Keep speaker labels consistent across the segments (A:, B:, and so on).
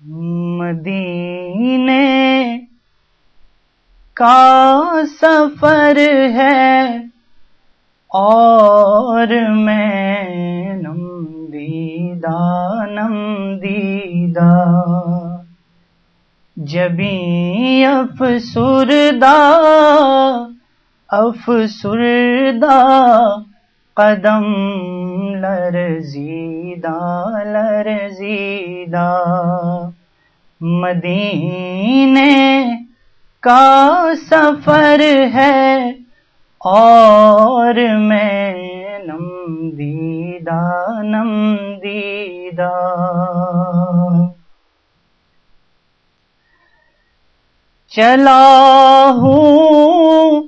A: مدینے کا سفر ہے اور میں نم دیدہ نم دیدہ جبی افسردہ افسردہ قدم لرزیدہ لرزیدہ۔ مدینے کا سفر ہے اور میں نم دیدہ نم دیدہ چلا ہوں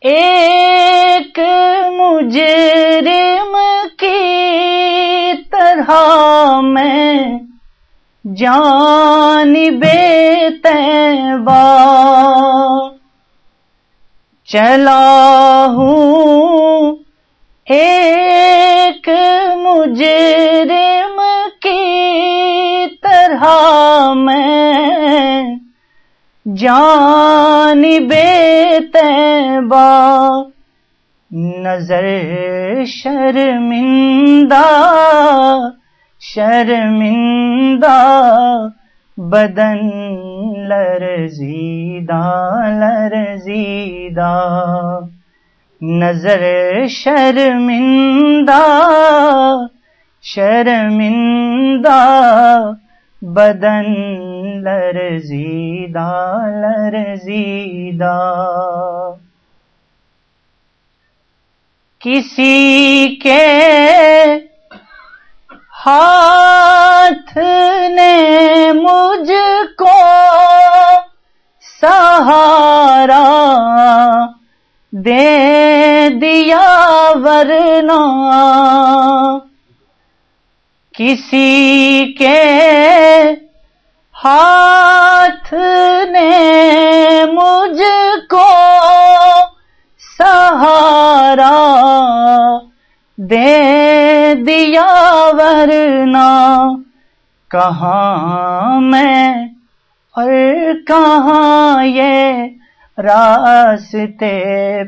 A: ایک مجرم طرح میں جان بے چلا ہوں ایک مجرم کی طرح میں جان بے نظر شرمندہ شرمندہ بدن لرزیدہ لرزیدہ۔ نظر شرمندہ شرمندہ بدن لرزیدہ لرزیدہ۔ کسی کے ہاتھ نے مجھ کو سہارا دے دیا، ورنہ کسی کے ہاتھ نے مجھ کو سہارا دے دیا ورنہ کہاں میں اور کہاں یہ راستے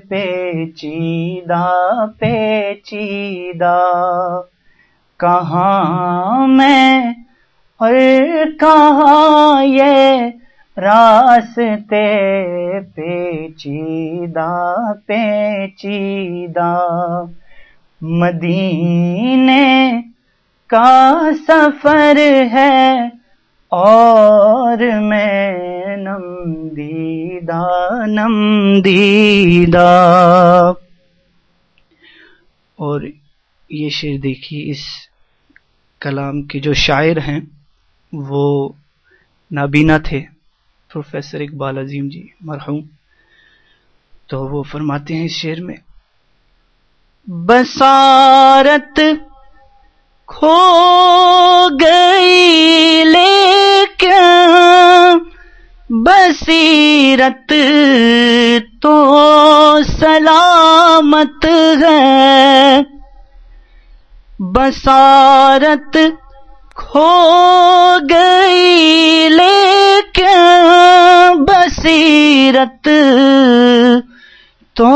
A: پیچیدہ پیچیدہ کہاں میں اور کہاں یہ راستے پیچیدہ پیچیدہ مدینے کا سفر ہے اور میں نم دیدہ نم دیدہ اور یہ شعر دیکھیے، اس کلام کے جو شاعر ہیں، وہ نابینا تھے۔ پروفیسر اقبال عظیم جی مرحوم۔ تو وہ فرماتے ہیں اس شعر میں بسارت کھو گئی لیکن بصیرت تو سلامت ہے۔ بسارت کھو گئی لیکن بصیرت تو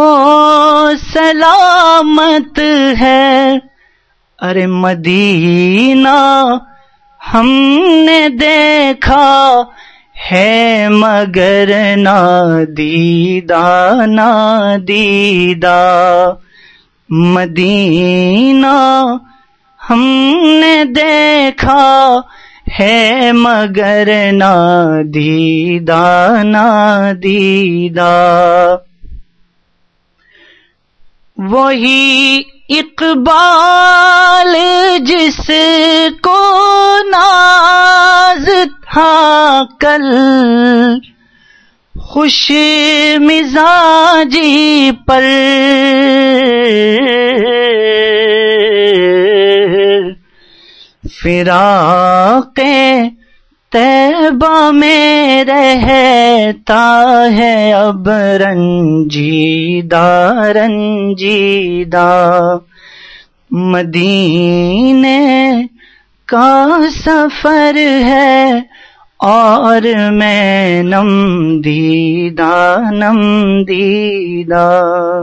A: سلامت ہے۔ ارے مدینہ، ہم نے دیکھا ہے مگر نہ دیدہ۔ نہ دیدہ مدینہ، ہم نے دیکھا ہے مگر نہ دیدہ نہ دیدہ۔ وہی اقبال جس کو ناز تھا کل خوش مزاجی پر۔ فراق تیبہ میں رہتا ہے اب رنجیدہ رنجیدہ۔ مدینے کا سفر ہے اور میں نم دیدہ نم دیدہ